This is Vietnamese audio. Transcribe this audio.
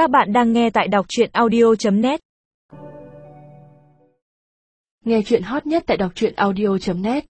Các bạn đang nghe tại đọc chuyện audio.net Nghe chuyện hot nhất tại đọc truyện audio.net